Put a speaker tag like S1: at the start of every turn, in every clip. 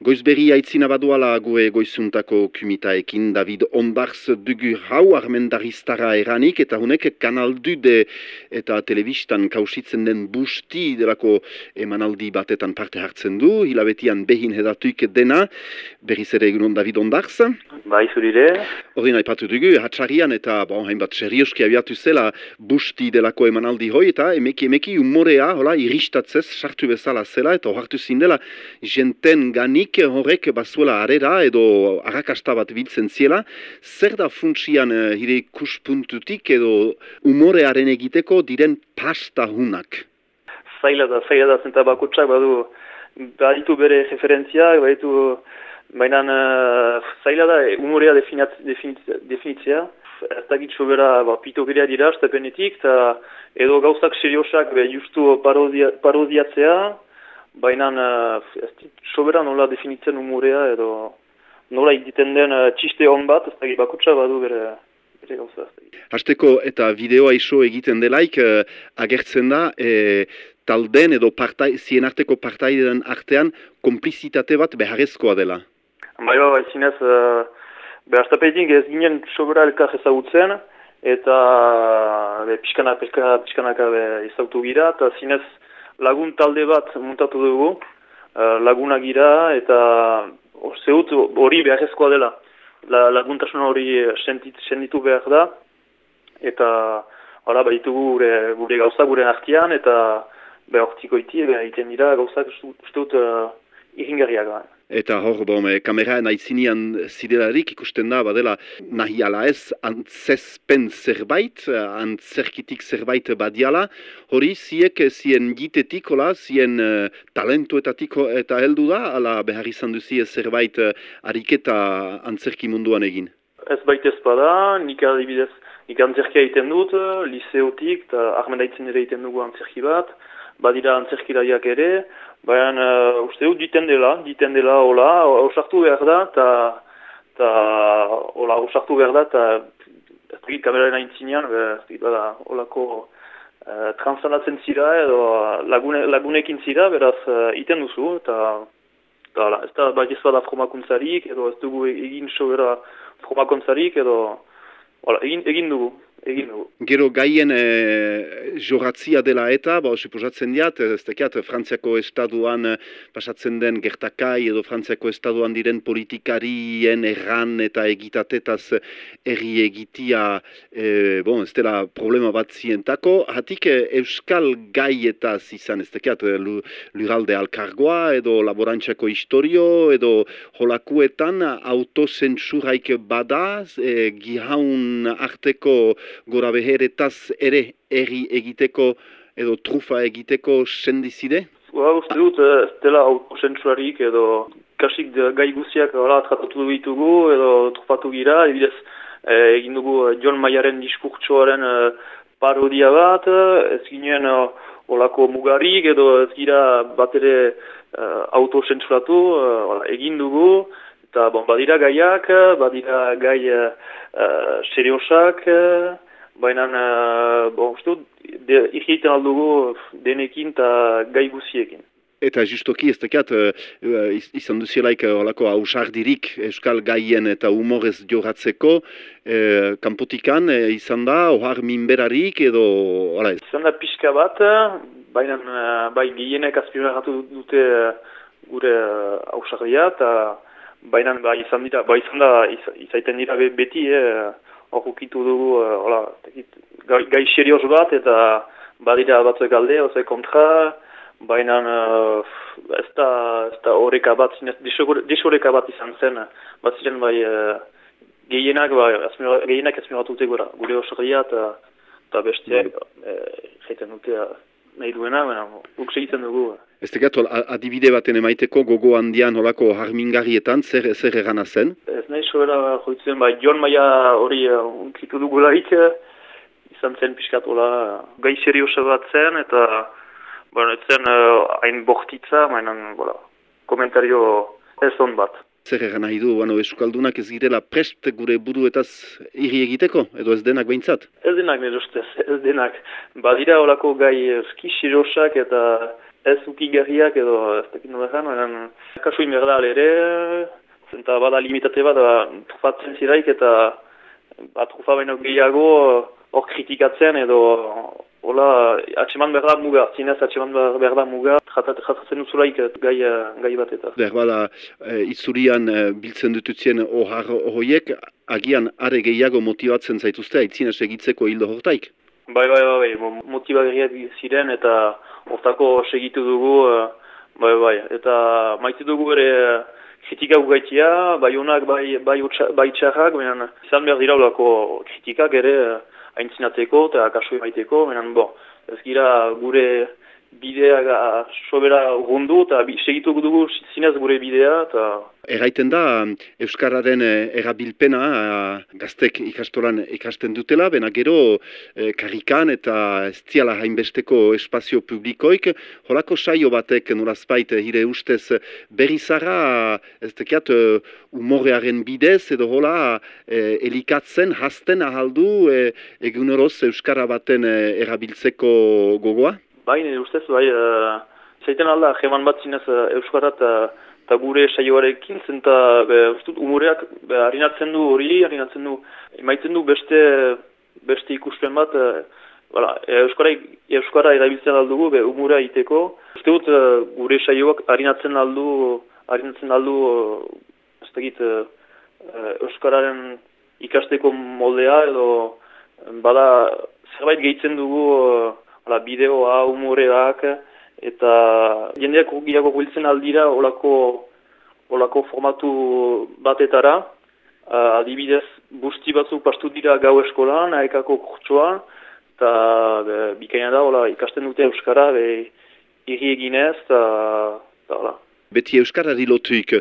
S1: Goizberri aitzina baduala gue goizuntako kumitaekin David Ondarz dugu hau armendariztara eranik eta hunek kanal dude eta telebistan kausitzen den busti delako emanaldi batetan parte hartzen du, hilabetian behin hedatuik dena, berriz ere egunon David Ondarz.
S2: Bai, zurire.
S1: Hori nahi patu dugu, hatxarian eta bon, hainbat serioski abiatu zela busti delako emanaldi hoi eta emeki emeki umorea, hola, iristatzez, sartu bezala zela eta hartu zindela jenten ganik horrek bazuela arera edo arrakasta bat biltzen ziela, zer da funtsian hire kuspuntutik edo umorearen egiteko diren pasta hunak?
S2: Zaila da, zaila da zenta bakutsak badu, baditu bere referentziak, baditu, baina uh, zaila da umorea definitzea, ez da gitzu bera ba, pito dira, estepenetik, eta edo gauzak seriosak justu parodia, parodiatzea, baina uh, sobera nola definitzen umurea edo nola egiten den uh, txiste hon bat, ez da bakutsa badu bere, bere gauza.
S1: Hasteko eta bideoa iso egiten delaik uh, agertzen da e, talden edo partai, zien arteko partaiden artean komplizitate bat beharrezkoa dela.
S2: Bai, bai, bai, zinez, uh, behaztapetik ez ginen sobera elkar ezagutzen, eta be, pixkana, pixkana, pixkanaka ezagutu gira, eta zinez, lagun talde bat muntatu dugu, uh, lagunak gira, eta zeut hori beharrezkoa dela. La, laguntasun hori senditu behar da, eta hala baitugu gure, gure gauza gure artian, eta behortiko iti, egiten dira gauzak uste dut uh, iringarriak
S1: Eta hor, bom, e, kamera nahizinean zidelarik ikusten da, badela nahi ala ez, antzespen zerbait, antzerkitik zerbait badiala, hori ziek zien gitetik, hola, zien uh, talentuetatik eta heldu da, ala behar izan duzi zerbait uh, ariketa antzerki munduan egin?
S2: Ez baita ez bada, nik adibidez, nik antzerkia egiten dut, liseotik, eta armendaitzen ere egiten dugu antzerki bat, badira antzerkilaiak ere, baina uh, uste dut diten dela, diten dela hola, osartu behar da, eta ta, hola, osartu behar da, eta ez dut kameraren aintzinean, ez dut bada holako uh, transanatzen zira edo lagune, lagunekin zira, beraz uh, iten duzu, eta eta ez da bat ez bada formakuntzarik, edo ez dugu egin sobera formakuntzarik, edo hola, egin, egin dugu egin dugu.
S1: Gero gaien e, jorratzia dela eta, ba, suposatzen diat, ez tekiat, Frantziako estaduan eh, pasatzen den gertakai edo Frantziako estaduan diren politikarien erran eta egitatetaz erri egitia, e, bon, ez dela problema bat zientako, hatik euskal gaietaz izan, ez tekiat, luralde alkargoa edo laborantxako historio edo holakuetan autozentsuraik badaz, e, gihaun arteko gora beheretaz ere erri egiteko edo trufa egiteko sendizide?
S2: Ba, uste dut, eh, ez dela autosentsurarik edo kasik gai guziak tratatu ditugu edo trufatu gira, ebidez eh, egin dugu eh, John Mayaren diskurtsoaren parodia bat, ez ginen olako mugarik edo ez gira bat ere autosentsuratu egin dugu, eta bon, badira gaiak, badira gai uh, seriosak, Baina, uh, bon, uste dut, aldugu denekin eta gai guziekin.
S1: Eta justoki ez tekat, uh, izan duzielaik olako hausardirik euskal gaien eta humorez joratzeko, uh, kanpotikan uh, izan da, ohar minberarik edo, hala ez?
S2: Izan da pixka bat, baina uh, bai gehienek azpimarratu dute gure hausardia, eta baina bai izan dira, bai izan da, izaiten dira beti, eh, hor ukitu dugu, uh, hola, gai, gai serioz bat, eta badira batzuek alde, oze kontra, baina uh, ez da horreka bat, disoreka bat izan zen, bat ziren bai uh, gehienak, bai, gehienak ezmiratu gura, gure osoria eta, besteak, mm. e, dute nahi duena, baina guk segitzen dugu.
S1: Ez tegat, adibide baten emaiteko gogo handian holako harmingarrietan, zer, zer egana zen?
S2: Ez nahi sobera joitzen, bai, John Maia hori uh, unkitu dugulaik, uh, izan zen piskatola gai seriosa bat zen, eta bueno, ez zen uh, hain bortitza, mainan, voilà, komentario ez on bat.
S1: Zer egan nahi du, bueno, eskaldunak ez girela prest gure buruetaz irri egiteko, edo ez denak behintzat?
S2: Ez denak, nire ustez, ez denak. Badira holako gai ski seriosak eta ez ukigarriak edo ez dakit nola ezan, baina kasu inberda ere, zenta bada limitate bat, ba, trufatzen ziraik eta ba, trufa baino gehiago hor kritikatzen edo hola atseman berda muga, zinez atseman berda muga, jatatzen duzulaik gai, gai bat eta.
S1: Berbala, e, izurian e, biltzen dututzen ohar horiek, agian are gehiago motibatzen zaituzte, aitzina segitzeko hildo hortaik?
S2: Bai, bai, bai, bai, motibagarriak ziren eta hortako segitu dugu, bai, bai, eta maite dugu ere kritika gaitia, bai honak, bai, bai, bai txarrak, baina izan behar dira olako kritikak ere haintzinatzeko eta kasu emaiteko, baina bo, ez gira gure bidea sobera gundu eta segitu dugu zinez gure bidea. eta...
S1: Erraiten da, Euskararen eh, erabilpena eh, gaztek ikastoran ikasten dutela, bena gero eh, karrikan eta ez ziala hainbesteko espazio publikoik, holako saio batek norazpait hire ustez berrizara ez tekiat umorearen bidez edo hola elikatzen, hasten ahaldu egunoroz Euskara baten erabiltzeko gogoa?
S2: Bai, nire ustez, bai, uh, zaiten alda, jeman bat zinez uh, Euskarat eta gure saioarekin, zenta, ustut, umoreak harinatzen du hori, harinatzen du, emaitzen du beste, beste ikusten bat, uh, Voilà, Euskara, Euskara erabiltzen aldugu, be, umura iteko. Uste dut, uh, gure saioak harinatzen aldu, harinatzen aldu, uh, ez tegit, uh, Euskararen ikasteko moldea, edo, bada, zerbait gehitzen dugu, Hala, bideoa, humoreak, eta jendeak gilako gultzen aldira olako, olako formatu batetara. Uh, adibidez, busti batzuk pastu dira gau eskolan, aekako kurtsoa, eta bikaina da, ola, ikasten dute Euskara, be, irri eginez, eta
S1: beti euskarari lotuik.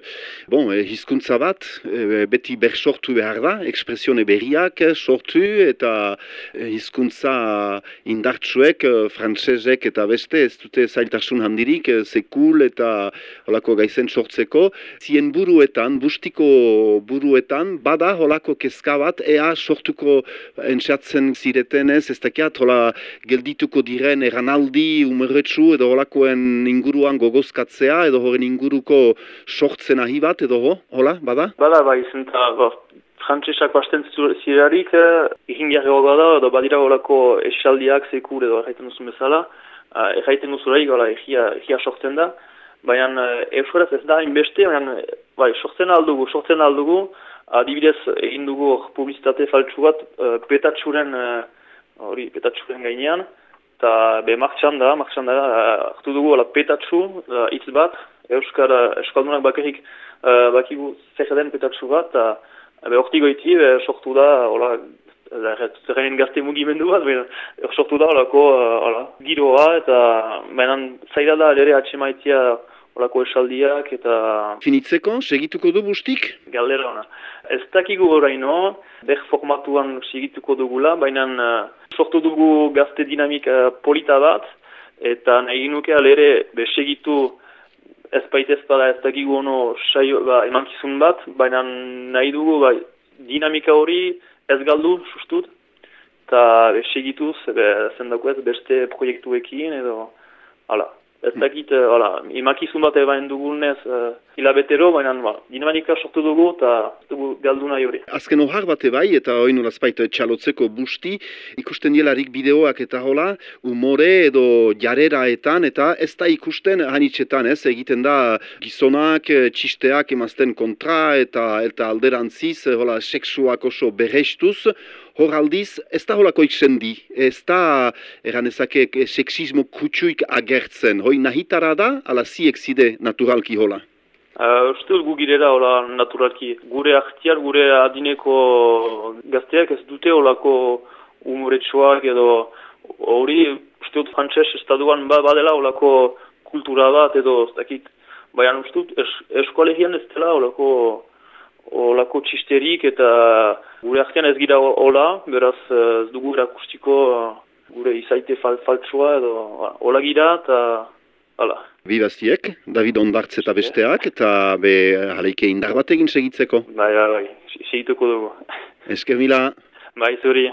S1: Bon, eh, hizkuntza bat, eh, beti ber sortu behar da, ekspresione berriak sortu, eta eh, hizkuntza indartsuek, eh, frantsesek eta beste, ez dute zailtasun handirik, eh, sekul eta holako gaizen sortzeko. Zien buruetan, bustiko buruetan, bada holako kezka bat, ea sortuko entxatzen ziretenez, ez dakiat, hola geldituko diren eranaldi, umerretsu, edo holakoen inguruan gogozkatzea, edo horren inguruko sortzen ahi bat edo ho, hola, bada?
S2: Bada, bai, zenta, bo, frantzesak basten zirarik, eh, egin jarri da, edo badira holako esaldiak zekur edo erraiten duzun bezala, uh, erraiten duzulaik, hola, egia, egia sortzen da, baina uh, euskaraz ez da inbeste, baina bai, sortzen aldugu, sortzen aldugu, adibidez egin dugu publizitate faltsu bat, uh, petatxuren, hori, uh, gainean, eta be martxan da, martxan da, hartu dugu, hola, petatxu, hitz bat, Euskara Eskaldunak bakarrik uh, bakigu zer den petatxu bat, eta horti goiti sortu da, hola, zerrenin gazte mugimendu bat, er sortu da holako uh, giroa, eta benan zaila da ere atxemaitia holako esaldiak, eta...
S1: Finitzeko, segituko du bustik?
S2: Galdera ona. Ez dakigu horreino, ber formatuan segituko dugula, baina uh, sortu dugu gazte dinamika polita bat, eta nahi nuke alere segitu ez baita ez dakigu ono saio, ba, emankizun bat, baina nahi dugu ba, dinamika hori ez galdu sustut, eta segituz, zendako ez beste proiektuekin edo, hala. Ez dakit, hala, imakizun bat ebaen dugunez uh, hilabetero, baina ba, dinamika sortu dugu eta dugu galdu nahi hori.
S1: Azken ohar bate bai, eta hori nolazpait txalotzeko busti, ikusten dielarik bideoak eta hola, umore edo jareraetan, eta ez da ikusten hanitzetan, ez, egiten da gizonak, txisteak emazten kontra, eta, eta alderantziz, hola, seksuak oso berrestuz, Hor aldiz, ez da holako iksendi, ez da eranezake seksismo kutsuik agertzen, hoi nahitara da, ala ziek zide naturalki hola?
S2: Uh, uste dut gugirera hola naturalki. Gure ahtiar, gure adineko gazteak ez dute holako umuretsuak edo hori uste dut frantxez estaduan ba, badela holako kultura bat edo ez dakit. Baina uste dut es, eskoalegian ez dela holako olako txisterik eta gure artean ez gira hola, beraz ez dugu erakustiko gure izaite fal faltsua edo hola gira eta hala.
S1: Bibaztiek, David Ondartz eta besteak eta be jaleike indar bat egin segitzeko.
S2: Bai, bai, bai, segituko dugu.
S1: Esker mila.
S2: Bai, zuri.